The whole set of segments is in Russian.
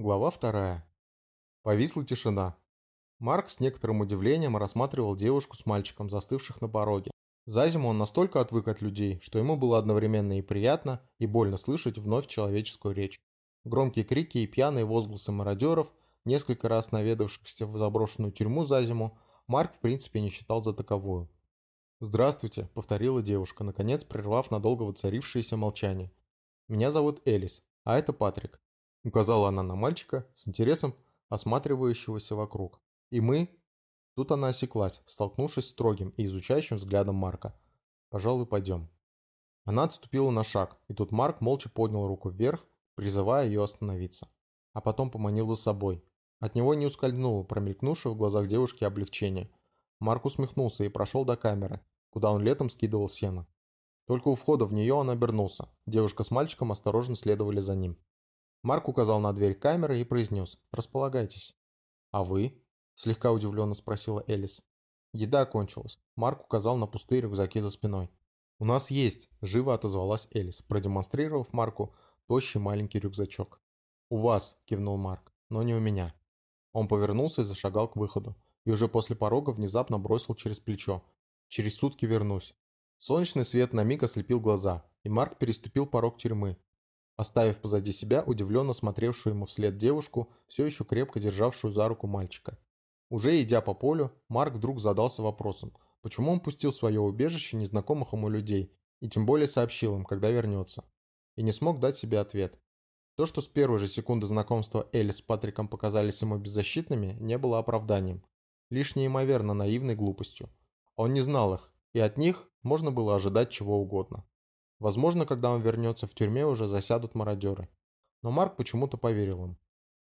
Глава вторая. Повисла тишина. Марк с некоторым удивлением рассматривал девушку с мальчиком, застывших на пороге. За зиму он настолько отвык от людей, что ему было одновременно и приятно, и больно слышать вновь человеческую речь. Громкие крики и пьяные возгласы мародеров, несколько раз наведавшихся в заброшенную тюрьму за зиму, Марк в принципе не считал за таковую. «Здравствуйте», — повторила девушка, наконец прервав надолго воцарившееся молчание. «Меня зовут Элис, а это Патрик. Указала она на мальчика с интересом осматривающегося вокруг. И мы... Тут она осеклась, столкнувшись с строгим и изучающим взглядом Марка. «Пожалуй, пойдем». Она отступила на шаг, и тут Марк молча поднял руку вверх, призывая ее остановиться. А потом поманил за собой. От него не ускользнуло промелькнувшее в глазах девушки облегчение. Марк усмехнулся и прошел до камеры, куда он летом скидывал сено. Только у входа в нее он обернулся. Девушка с мальчиком осторожно следовали за ним. Марк указал на дверь камеры и произнес «Располагайтесь». «А вы?» – слегка удивленно спросила Элис. Еда кончилась. Марк указал на пустые рюкзаки за спиной. «У нас есть», – живо отозвалась Элис, продемонстрировав Марку тощий маленький рюкзачок. «У вас», – кивнул Марк, – «но не у меня». Он повернулся и зашагал к выходу, и уже после порога внезапно бросил через плечо. «Через сутки вернусь». Солнечный свет на миг ослепил глаза, и Марк переступил порог тюрьмы, оставив позади себя удивленно смотревшую ему вслед девушку, все еще крепко державшую за руку мальчика. Уже идя по полю, Марк вдруг задался вопросом, почему он пустил свое убежище незнакомых ему людей, и тем более сообщил им, когда вернется. И не смог дать себе ответ. То, что с первой же секунды знакомства Элли с Патриком показались ему беззащитными, не было оправданием, лишь неимоверно наивной глупостью. Он не знал их, и от них можно было ожидать чего угодно. Возможно, когда он вернется в тюрьме, уже засядут мародеры. Но Марк почему-то поверил им.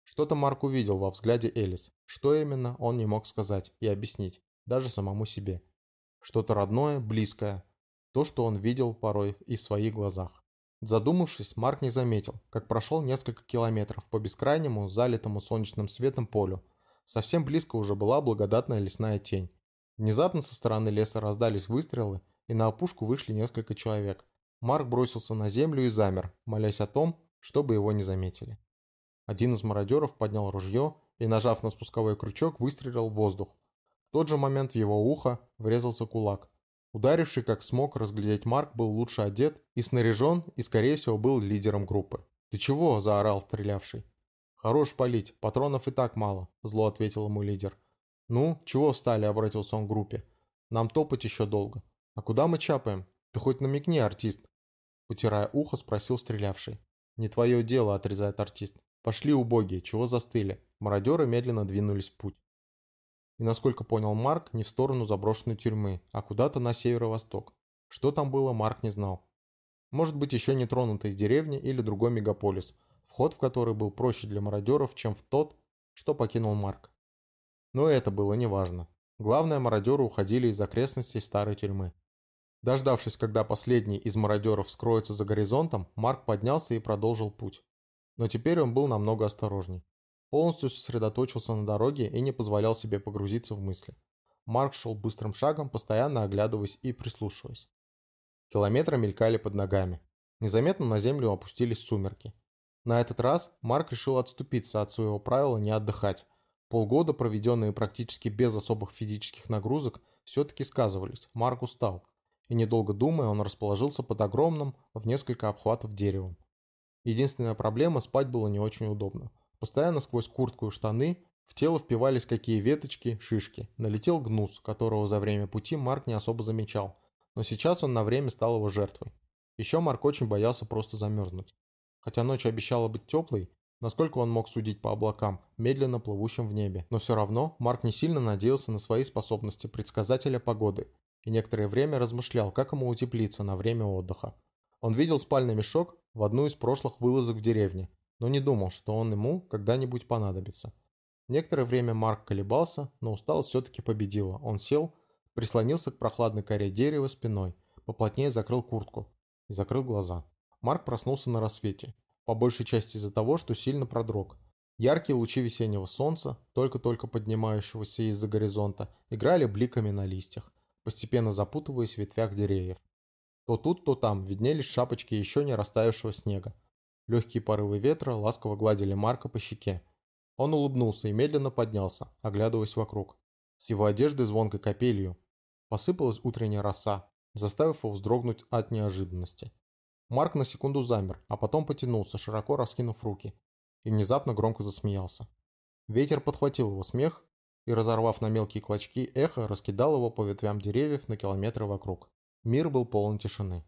Что-то Марк увидел во взгляде Элис. Что именно, он не мог сказать и объяснить, даже самому себе. Что-то родное, близкое. То, что он видел порой и в своих глазах. Задумавшись, Марк не заметил, как прошел несколько километров по бескрайнему, залитому солнечным светом полю. Совсем близко уже была благодатная лесная тень. Внезапно со стороны леса раздались выстрелы, и на опушку вышли несколько человек. Марк бросился на землю и замер, молясь о том, чтобы его не заметили. Один из мародеров поднял ружье и, нажав на спусковой крючок, выстрелил в воздух. В тот же момент в его ухо врезался кулак. Ударивший как смог разглядеть Марк был лучше одет и снаряжен, и скорее всего был лидером группы. «Ты чего?» – заорал стрелявший. «Хорош палить, патронов и так мало», – зло ответил ему лидер. «Ну, чего встали?» – обратился он к группе. «Нам топать еще долго. А куда мы чапаем? Ты хоть намекни, артист». Утирая ухо, спросил стрелявший. «Не твое дело», — отрезает артист. «Пошли, убогие, чего застыли?» Мародеры медленно двинулись в путь. И насколько понял Марк, не в сторону заброшенной тюрьмы, а куда-то на северо-восток. Что там было, Марк не знал. Может быть, еще не тронутые деревни или другой мегаполис, вход в который был проще для мародеров, чем в тот, что покинул Марк. Но это было неважно. Главное, мародеры уходили из окрестностей старой тюрьмы. Дождавшись, когда последний из мародеров скроется за горизонтом, Марк поднялся и продолжил путь. Но теперь он был намного осторожней. Полностью сосредоточился на дороге и не позволял себе погрузиться в мысли. Марк шел быстрым шагом, постоянно оглядываясь и прислушиваясь. Километры мелькали под ногами. Незаметно на землю опустились сумерки. На этот раз Марк решил отступиться от своего правила не отдыхать. Полгода, проведенные практически без особых физических нагрузок, все-таки сказывались. Марк устал и недолго думая, он расположился под огромным, в несколько обхватов деревом. Единственная проблема – спать было не очень удобно. Постоянно сквозь куртку и штаны в тело впивались какие веточки, шишки. Налетел гнус, которого за время пути Марк не особо замечал. Но сейчас он на время стал его жертвой. Еще Марк очень боялся просто замерзнуть. Хотя ночь обещала быть теплой, насколько он мог судить по облакам, медленно плывущим в небе. Но все равно Марк не сильно надеялся на свои способности предсказателя погоды и некоторое время размышлял, как ему утеплиться на время отдыха. Он видел спальный мешок в одну из прошлых вылазок в деревне, но не думал, что он ему когда-нибудь понадобится. Некоторое время Марк колебался, но усталость все-таки победила. Он сел, прислонился к прохладной коре дерева спиной, поплотнее закрыл куртку и закрыл глаза. Марк проснулся на рассвете, по большей части из-за того, что сильно продрог. Яркие лучи весеннего солнца, только-только поднимающегося из-за горизонта, играли бликами на листьях, постепенно запутываясь в ветвях деревьев. То тут, то там виднелись шапочки еще не растаявшего снега. Легкие порывы ветра ласково гладили Марка по щеке. Он улыбнулся и медленно поднялся, оглядываясь вокруг. С его одежды звонкой капелью посыпалась утренняя роса, заставив его вздрогнуть от неожиданности. Марк на секунду замер, а потом потянулся, широко раскинув руки, и внезапно громко засмеялся. Ветер подхватил его смех и, разорвав на мелкие клочки, эхо раскидал его по ветвям деревьев на километры вокруг. Мир был полон тишины.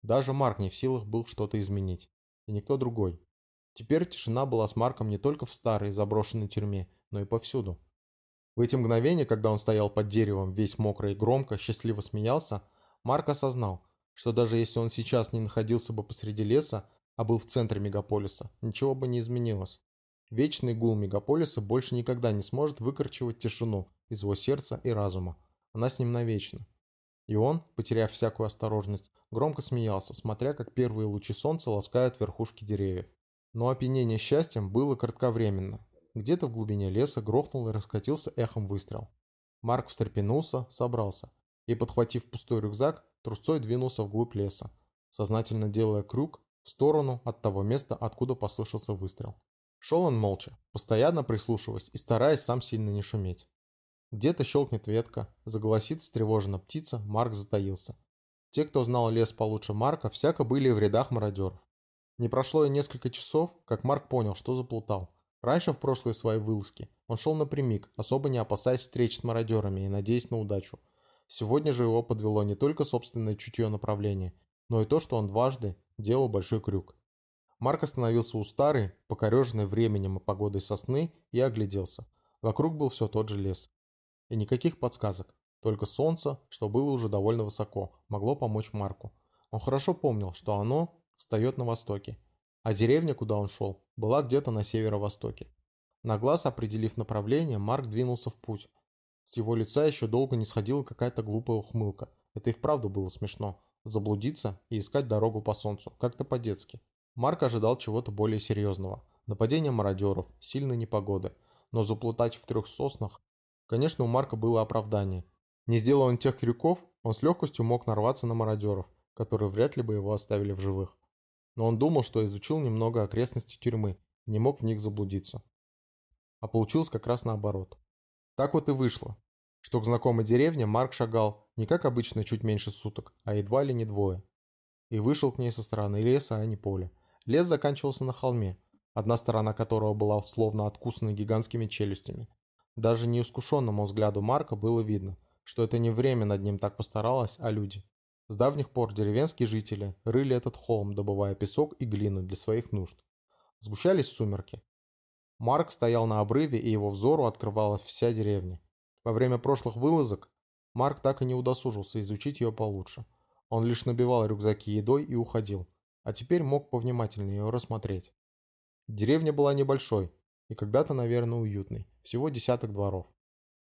Даже Марк не в силах был что-то изменить. И никто другой. Теперь тишина была с Марком не только в старой заброшенной тюрьме, но и повсюду. В эти мгновения, когда он стоял под деревом, весь мокрый и громко, счастливо смеялся, Марк осознал, что даже если он сейчас не находился бы посреди леса, а был в центре мегаполиса, ничего бы не изменилось. Вечный гул мегаполиса больше никогда не сможет выкорчевать тишину из его сердца и разума. Она с ним навечно. И он, потеряв всякую осторожность, громко смеялся, смотря как первые лучи солнца ласкают верхушки деревьев. Но опьянение счастьем было кратковременно. Где-то в глубине леса грохнул и раскатился эхом выстрел. Марк встрепенулся, собрался и, подхватив пустой рюкзак, трусцой двинулся вглубь леса, сознательно делая крюк в сторону от того места, откуда послышался выстрел. Шел он молча, постоянно прислушиваясь и стараясь сам сильно не шуметь. Где-то щелкнет ветка, заголосит встревоженно птица, Марк затаился. Те, кто знал лес получше Марка, всяко были в рядах мародеров. Не прошло и несколько часов, как Марк понял, что заплутал. Раньше в прошлые свои вылазки он шел напрямик, особо не опасаясь встреч с мародерами и надеясь на удачу. Сегодня же его подвело не только собственное чутье направления, но и то, что он дважды делал большой крюк. Марк остановился у старой, покореженной временем и погодой сосны и огляделся. Вокруг был все тот же лес. И никаких подсказок, только солнце, что было уже довольно высоко, могло помочь Марку. Он хорошо помнил, что оно встает на востоке, а деревня, куда он шел, была где-то на северо-востоке. На глаз определив направление, Марк двинулся в путь. С его лица еще долго не сходила какая-то глупая ухмылка. Это и вправду было смешно. Заблудиться и искать дорогу по солнцу, как-то по-детски. Марк ожидал чего-то более серьезного. Нападения мародеров, сильной непогоды. Но заплутать в трех соснах... Конечно, у Марка было оправдание. Не сделал он тех крюков, он с легкостью мог нарваться на мародеров, которые вряд ли бы его оставили в живых но он думал, что изучил немного окрестностей тюрьмы и не мог в них заблудиться. А получилось как раз наоборот. Так вот и вышло, что к знакомой деревне Марк шагал не как обычно чуть меньше суток, а едва ли не двое. И вышел к ней со стороны леса, а не поля. Лес заканчивался на холме, одна сторона которого была словно откусана гигантскими челюстями. Даже неискушенному взгляду Марка было видно, что это не время над ним так постаралось, а люди. С давних пор деревенские жители рыли этот холм, добывая песок и глину для своих нужд. Сгущались сумерки. Марк стоял на обрыве, и его взору открывалась вся деревня. Во время прошлых вылазок Марк так и не удосужился изучить ее получше. Он лишь набивал рюкзаки едой и уходил, а теперь мог повнимательнее ее рассмотреть. Деревня была небольшой и когда-то, наверное, уютной, всего десяток дворов.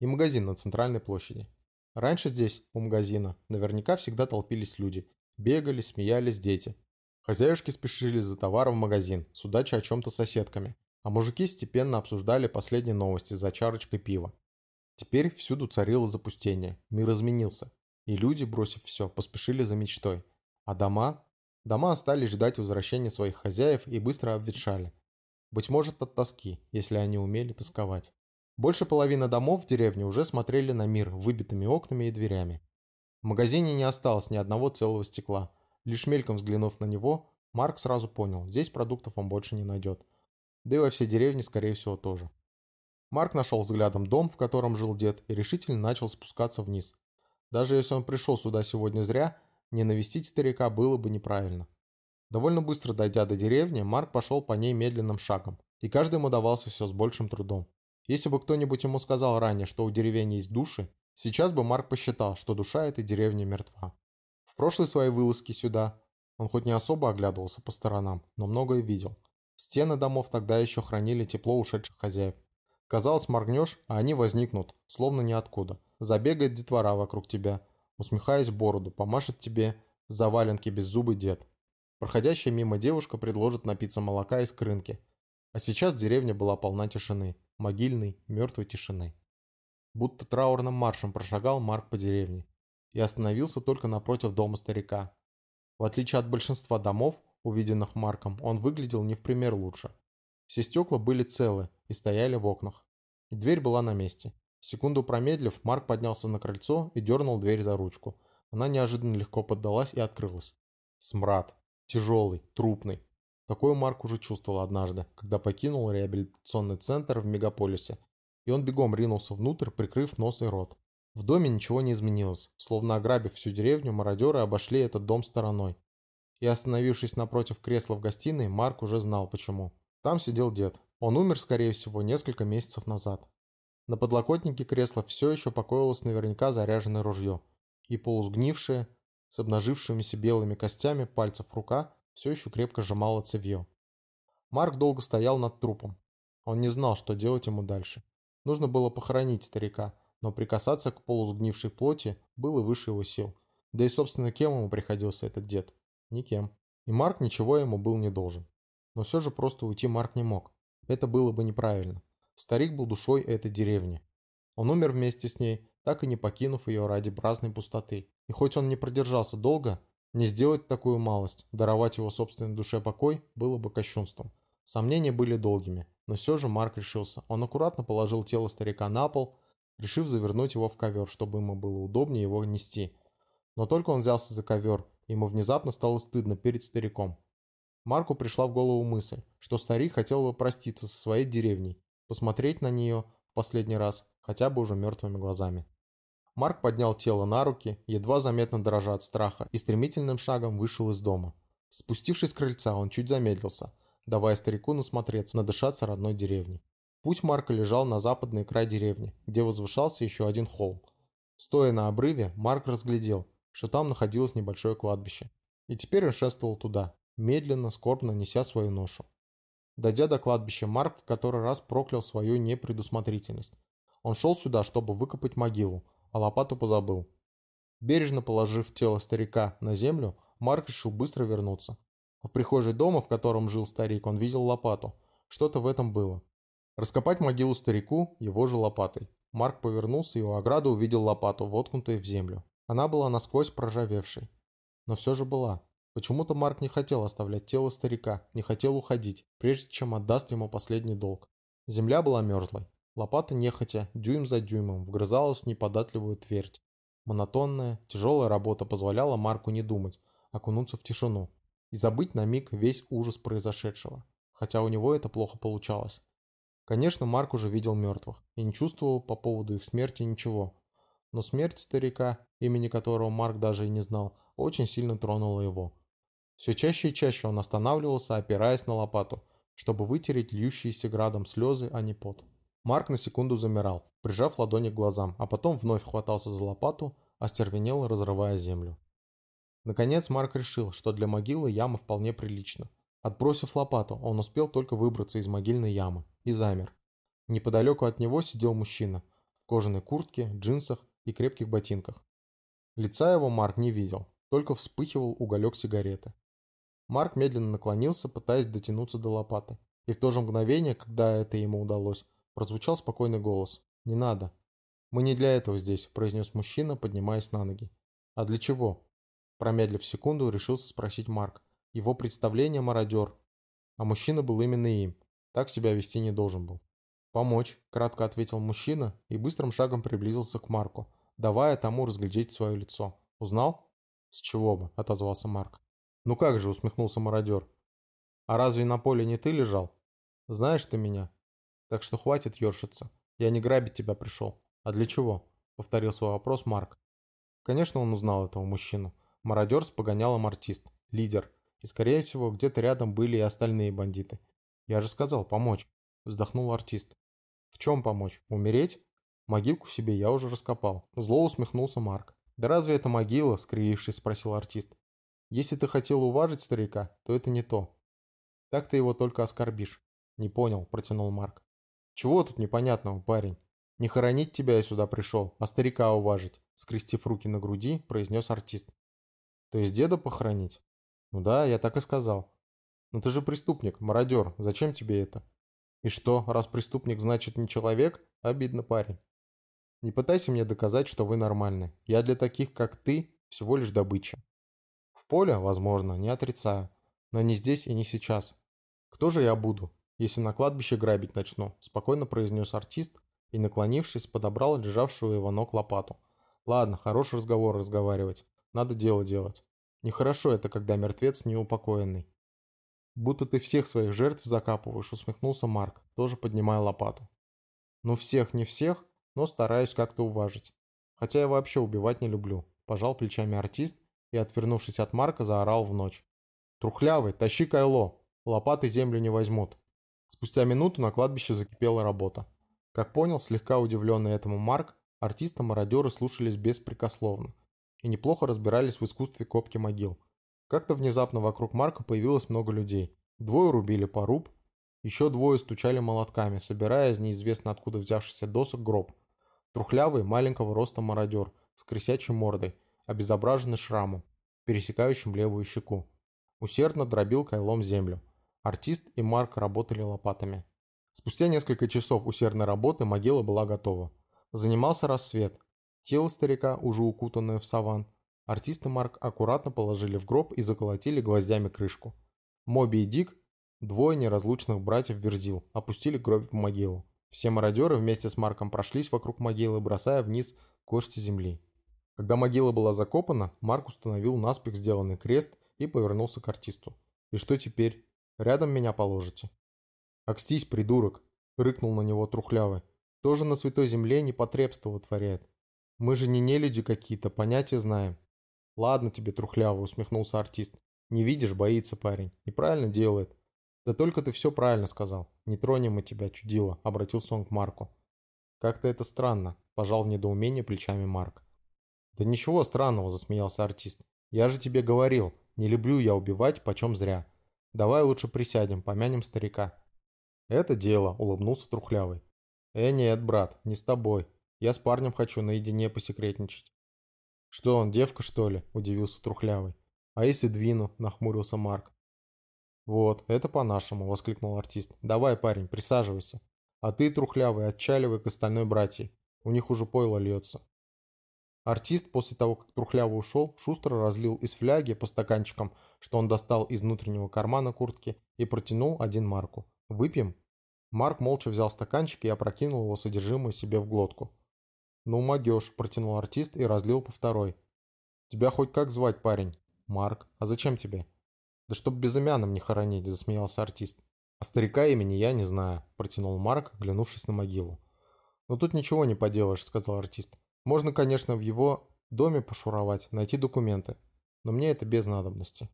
И магазин на центральной площади. Раньше здесь, у магазина, наверняка всегда толпились люди. Бегали, смеялись дети. Хозяюшки спешили за товаром в магазин, судача о чем-то соседками. А мужики степенно обсуждали последние новости за чарочкой пива. Теперь всюду царило запустение, мир изменился. И люди, бросив все, поспешили за мечтой. А дома? Дома остались ждать возвращения своих хозяев и быстро обветшали. Быть может от тоски, если они умели тосковать. Больше половины домов в деревне уже смотрели на мир выбитыми окнами и дверями. В магазине не осталось ни одного целого стекла. Лишь мельком взглянув на него, Марк сразу понял, здесь продуктов он больше не найдет. Да и во всей деревне, скорее всего, тоже. Марк нашел взглядом дом, в котором жил дед, и решительно начал спускаться вниз. Даже если он пришел сюда сегодня зря, не навестить старика было бы неправильно. Довольно быстро дойдя до деревни, Марк пошел по ней медленным шагом, и каждый ему давался все с большим трудом. Если бы кто-нибудь ему сказал ранее, что у деревень есть души, сейчас бы Марк посчитал, что душа этой деревни мертва. В прошлой своей вылазке сюда он хоть не особо оглядывался по сторонам, но многое видел. Стены домов тогда еще хранили тепло ушедших хозяев. Казалось, моргнешь, а они возникнут, словно ниоткуда. Забегает детвора вокруг тебя, усмехаясь бороду, помашет тебе за валенки беззубый дед. Проходящая мимо девушка предложит напиться молока из крынки. А сейчас деревня была полна тишины могильной, мертвой тишины. Будто траурным маршем прошагал Марк по деревне и остановился только напротив дома старика. В отличие от большинства домов, увиденных Марком, он выглядел не в пример лучше. Все стекла были целы и стояли в окнах. И дверь была на месте. Секунду промедлив, Марк поднялся на крыльцо и дернул дверь за ручку. Она неожиданно легко поддалась и открылась. Смрад. Тяжелый, трупный. Такое Марк уже чувствовал однажды, когда покинул реабилитационный центр в мегаполисе. И он бегом ринулся внутрь, прикрыв нос и рот. В доме ничего не изменилось. Словно ограбив всю деревню, мародеры обошли этот дом стороной. И остановившись напротив кресла в гостиной, Марк уже знал почему. Там сидел дед. Он умер, скорее всего, несколько месяцев назад. На подлокотнике кресла все еще покоилось наверняка заряженное ружье. И полусгнившее, с обнажившимися белыми костями пальцев рука все еще крепко сжимала цевье. Марк долго стоял над трупом. Он не знал, что делать ему дальше. Нужно было похоронить старика, но прикасаться к полусгнившей плоти было выше его сил. Да и, собственно, кем ему приходился этот дед? Никем. И Марк ничего ему был не должен. Но все же просто уйти Марк не мог. Это было бы неправильно. Старик был душой этой деревни. Он умер вместе с ней, так и не покинув ее ради праздной пустоты. И хоть он не продержался долго, не сделать такую малость, даровать его собственной душе покой, было бы кощунством. Сомнения были долгими, но все же Марк решился. Он аккуратно положил тело старика на пол, решив завернуть его в ковер, чтобы ему было удобнее его нести. Но только он взялся за ковер, ему внезапно стало стыдно перед стариком. Марку пришла в голову мысль, что старик хотел бы проститься со своей деревней, посмотреть на нее в последний раз, хотя бы уже мертвыми глазами. Марк поднял тело на руки, едва заметно дрожа от страха, и стремительным шагом вышел из дома. Спустившись с крыльца, он чуть замедлился, давая старику насмотреться, надышаться родной деревней. Путь Марка лежал на западный край деревни, где возвышался еще один холм. Стоя на обрыве, Марк разглядел, что там находилось небольшое кладбище. И теперь он шествовал туда, медленно, скорбно неся свою ношу. Дойдя до кладбища, Марк в который раз проклял свою непредусмотрительность. Он шел сюда, чтобы выкопать могилу, а лопату позабыл. Бережно положив тело старика на землю, Марк решил быстро вернуться. В прихожей дома, в котором жил старик, он видел лопату. Что-то в этом было. Раскопать могилу старику его же лопатой. Марк повернулся и у ограды увидел лопату, воткнутую в землю. Она была насквозь проржавевшей. Но все же была. Почему-то Марк не хотел оставлять тело старика, не хотел уходить, прежде чем отдаст ему последний долг. Земля была мерзлой. Лопата нехотя, дюйм за дюймом, вгрызалась в неподатливую твердь. Монотонная, тяжелая работа позволяла Марку не думать, окунуться в тишину и забыть на миг весь ужас произошедшего, хотя у него это плохо получалось. Конечно, Марк уже видел мертвых и не чувствовал по поводу их смерти ничего. Но смерть старика, имени которого Марк даже и не знал, очень сильно тронула его. Все чаще и чаще он останавливался, опираясь на лопату, чтобы вытереть льющиеся градом слезы, а не пот. Марк на секунду замирал, прижав ладони к глазам, а потом вновь хватался за лопату, остервенел, разрывая землю. Наконец Марк решил, что для могилы яма вполне прилична. Отбросив лопату, он успел только выбраться из могильной ямы и замер. Неподалеку от него сидел мужчина в кожаной куртке, джинсах и крепких ботинках. Лица его Марк не видел, только вспыхивал уголек сигареты. Марк медленно наклонился, пытаясь дотянуться до лопаты. И в то же мгновение, когда это ему удалось, прозвучал спокойный голос. «Не надо». «Мы не для этого здесь», – произнес мужчина, поднимаясь на ноги. «А для чего?» Промедлив секунду, решился спросить Марк. Его представление мародер. А мужчина был именно им. Так себя вести не должен был. «Помочь», – кратко ответил мужчина и быстрым шагом приблизился к Марку, давая тому разглядеть свое лицо. «Узнал?» «С чего бы?» – отозвался Марк. «Ну как же?» – усмехнулся мародер. «А разве на поле не ты лежал? Знаешь ты меня? Так что хватит ершиться. Я не грабить тебя пришел. А для чего?» Повторил свой вопрос Марк. Конечно, он узнал этого мужчину. Мародер с погонялом артист. Лидер. И, скорее всего, где-то рядом были и остальные бандиты. Я же сказал, помочь. Вздохнул артист. В чем помочь? Умереть? Могилку себе я уже раскопал. Зло усмехнулся Марк. Да разве это могила? Скривившись, спросил артист. Если ты хотел уважить старика, то это не то. Так ты его только оскорбишь. Не понял, протянул Марк. «Чего тут непонятного, парень? Не хоронить тебя я сюда пришел, а старика уважить», скрестив руки на груди, произнес артист. «То есть деда похоронить?» «Ну да, я так и сказал». «Но ты же преступник, мародер, зачем тебе это?» «И что, раз преступник значит не человек? Обидно, парень». «Не пытайся мне доказать, что вы нормальны. Я для таких, как ты, всего лишь добыча». «В поле, возможно, не отрицаю. Но не здесь и не сейчас. Кто же я буду, если на кладбище грабить начну? Спокойно произнес артист и, наклонившись, подобрал лежавшую его ног лопату. Ладно, хороший разговор разговаривать. Надо дело делать. Нехорошо это, когда мертвец неупокоенный. Будто ты всех своих жертв закапываешь, усмехнулся Марк, тоже поднимая лопату. Ну всех, не всех, но стараюсь как-то уважить. Хотя я вообще убивать не люблю. Пожал плечами артист и, отвернувшись от Марка, заорал в ночь. «Трухлявый, тащи кайло! Лопаты землю не возьмут!» Спустя минуту на кладбище закипела работа. Как понял, слегка удивленный этому Марк, артисты-мародеры слушались беспрекословно и неплохо разбирались в искусстве копки могил. Как-то внезапно вокруг Марка появилось много людей. Двое рубили поруб, еще двое стучали молотками, собирая из неизвестно откуда взявшихся досок гроб. Трухлявый, маленького роста мародер, с крысячей мордой, обезображенный шрамом, пересекающим левую щеку. Усердно дробил кайлом землю. Артист и Марк работали лопатами. Спустя несколько часов усердной работы могила была готова. Занимался рассвет. Тело старика, уже укутанное в саван, артист и Марк аккуратно положили в гроб и заколотили гвоздями крышку. Моби и Дик, двое неразлучных братьев Верзил, опустили гроб в могилу. Все мародеры вместе с Марком прошлись вокруг могилы, бросая вниз кости земли. Когда могила была закопана, Марк установил наспех сделанный крест и повернулся к артисту. «И что теперь? Рядом меня положите?» «Акстись, придурок!» — рыкнул на него трухлявый. «Тоже на святой земле непотребство вытворяет. Мы же не нелюди какие-то, понятия знаем». «Ладно тебе, трухлявый!» — усмехнулся артист. «Не видишь, боится парень. И правильно делает. «Да только ты все правильно сказал. Не тронем мы тебя, чудило», — обратился он к Марку. «Как-то это странно», — пожал в недоумении плечами Марк. «Да ничего странного», — засмеялся артист. «Я же тебе говорил, не люблю я убивать почем зря. Давай лучше присядем, помянем старика». «Это дело», — улыбнулся Трухлявый. «Э, нет, брат, не с тобой. Я с парнем хочу наедине посекретничать». «Что он, девка, что ли?» – удивился Трухлявый. «А если двину?» – нахмурился Марк. «Вот, это по-нашему», — воскликнул артист. «Давай, парень, присаживайся. А ты, трухлявый, отчаливай к остальной братьей. У них уже пойло льется». Артист, после того, как Трухлявый ушел, шустро разлил из фляги по стаканчикам, что он достал из внутреннего кармана куртки, и протянул один Марку. «Выпьем?» Марк молча взял стаканчик и опрокинул его содержимое себе в глотку. «Ну, могешь», — протянул артист и разлил по второй. «Тебя хоть как звать, парень?» «Марк. А зачем тебе?» «Да чтоб безымянным не хоронить», — засмеялся артист. «А старика имени я не знаю», — протянул Марк, глянувшись на могилу. «Но тут ничего не поделаешь», — сказал артист. «Можно, конечно, в его доме пошуровать, найти документы, но мне это без надобности».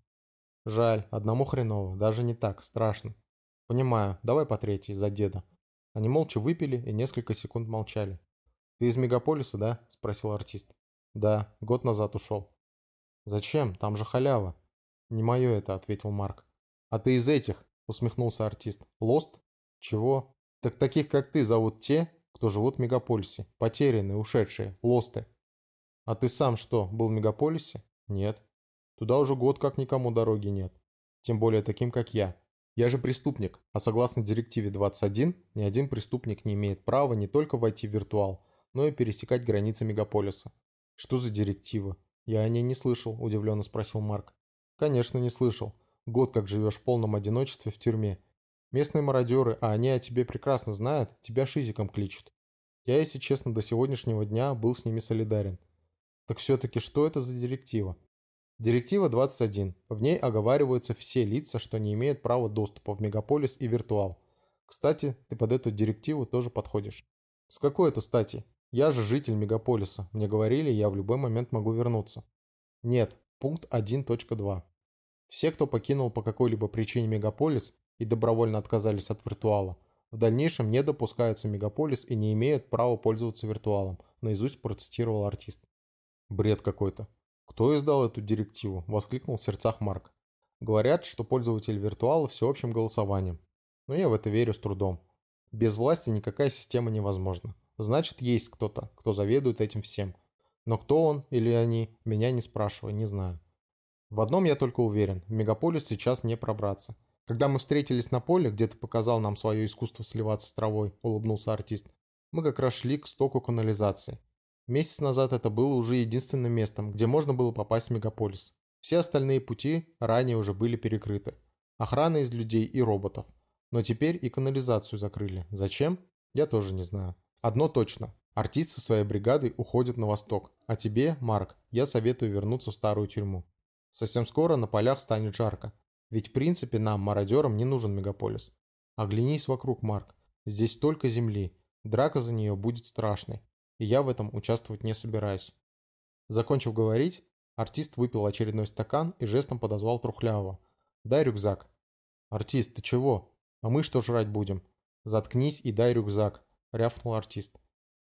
«Жаль, одному хреново, даже не так, страшно». «Понимаю, давай по третьей, за деда». Они молча выпили и несколько секунд молчали. «Ты из мегаполиса, да?» – спросил артист. «Да, год назад ушел». «Зачем? Там же халява». «Не мое это», — ответил Марк. «А ты из этих?» — усмехнулся артист. «Лост? Чего? Так таких, как ты, зовут те, кто живут в мегаполисе. Потерянные, ушедшие, лосты. А ты сам что, был в мегаполисе? Нет. Туда уже год как никому дороги нет. Тем более таким, как я. Я же преступник, а согласно директиве 21, ни один преступник не имеет права не только войти в виртуал, но и пересекать границы мегаполиса. Что за директива? Я о ней не слышал, удивленно спросил Марк. Конечно, не слышал. Год как живешь в полном одиночестве в тюрьме. Местные мародеры, а они о тебе прекрасно знают, тебя шизиком кличут. Я, если честно, до сегодняшнего дня был с ними солидарен. Так все-таки что это за директива? Директива 21. В ней оговариваются все лица, что не имеют права доступа в мегаполис и виртуал. Кстати, ты под эту директиву тоже подходишь. С какой это стати? Я же житель мегаполиса. Мне говорили, я в любой момент могу вернуться. Нет, Пункт 1.2. Все, кто покинул по какой-либо причине мегаполис и добровольно отказались от виртуала, в дальнейшем не допускаются мегаполис и не имеют права пользоваться виртуалом, наизусть процитировал артист. Бред какой-то. Кто издал эту директиву? Воскликнул в сердцах Марк. Говорят, что пользователь виртуала всеобщим голосованием. Но я в это верю с трудом. Без власти никакая система невозможна. Значит, есть кто-то, кто заведует этим всем. Но кто он или они, меня не спрашивай, не знаю. В одном я только уверен, в мегаполис сейчас не пробраться. Когда мы встретились на поле, где ты показал нам свое искусство сливаться с травой, улыбнулся артист, мы как раз шли к стоку канализации. Месяц назад это было уже единственным местом, где можно было попасть в мегаполис. Все остальные пути ранее уже были перекрыты. Охрана из людей и роботов. Но теперь и канализацию закрыли. Зачем? Я тоже не знаю. Одно точно. Артист со своей бригадой уходит на восток. А тебе, Марк, я советую вернуться в старую тюрьму. Совсем скоро на полях станет жарко. Ведь в принципе нам, мародерам, не нужен мегаполис. Оглянись вокруг, Марк. Здесь столько земли. Драка за нее будет страшной. И я в этом участвовать не собираюсь. Закончив говорить, артист выпил очередной стакан и жестом подозвал Трухлявого. «Дай рюкзак». «Артист, ты чего? А мы что жрать будем?» «Заткнись и дай рюкзак», — рявкнул артист.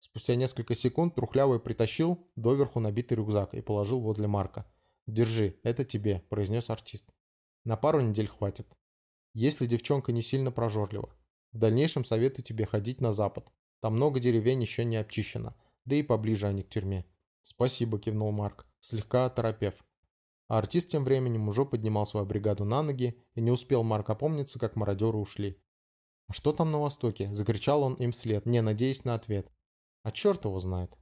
Спустя несколько секунд Трухлявый притащил доверху набитый рюкзак и положил возле Марка. «Держи, это тебе», — произнес артист. «На пару недель хватит. Если девчонка не сильно прожорлива. В дальнейшем советую тебе ходить на запад. Там много деревень еще не обчищено, да и поближе они к тюрьме». «Спасибо», — кивнул Марк, слегка оторопев. А артист тем временем уже поднимал свою бригаду на ноги, и не успел Марк опомниться, как мародеры ушли. «А что там на востоке?» – закричал он им вслед, не надеясь на ответ. «А черт его знает».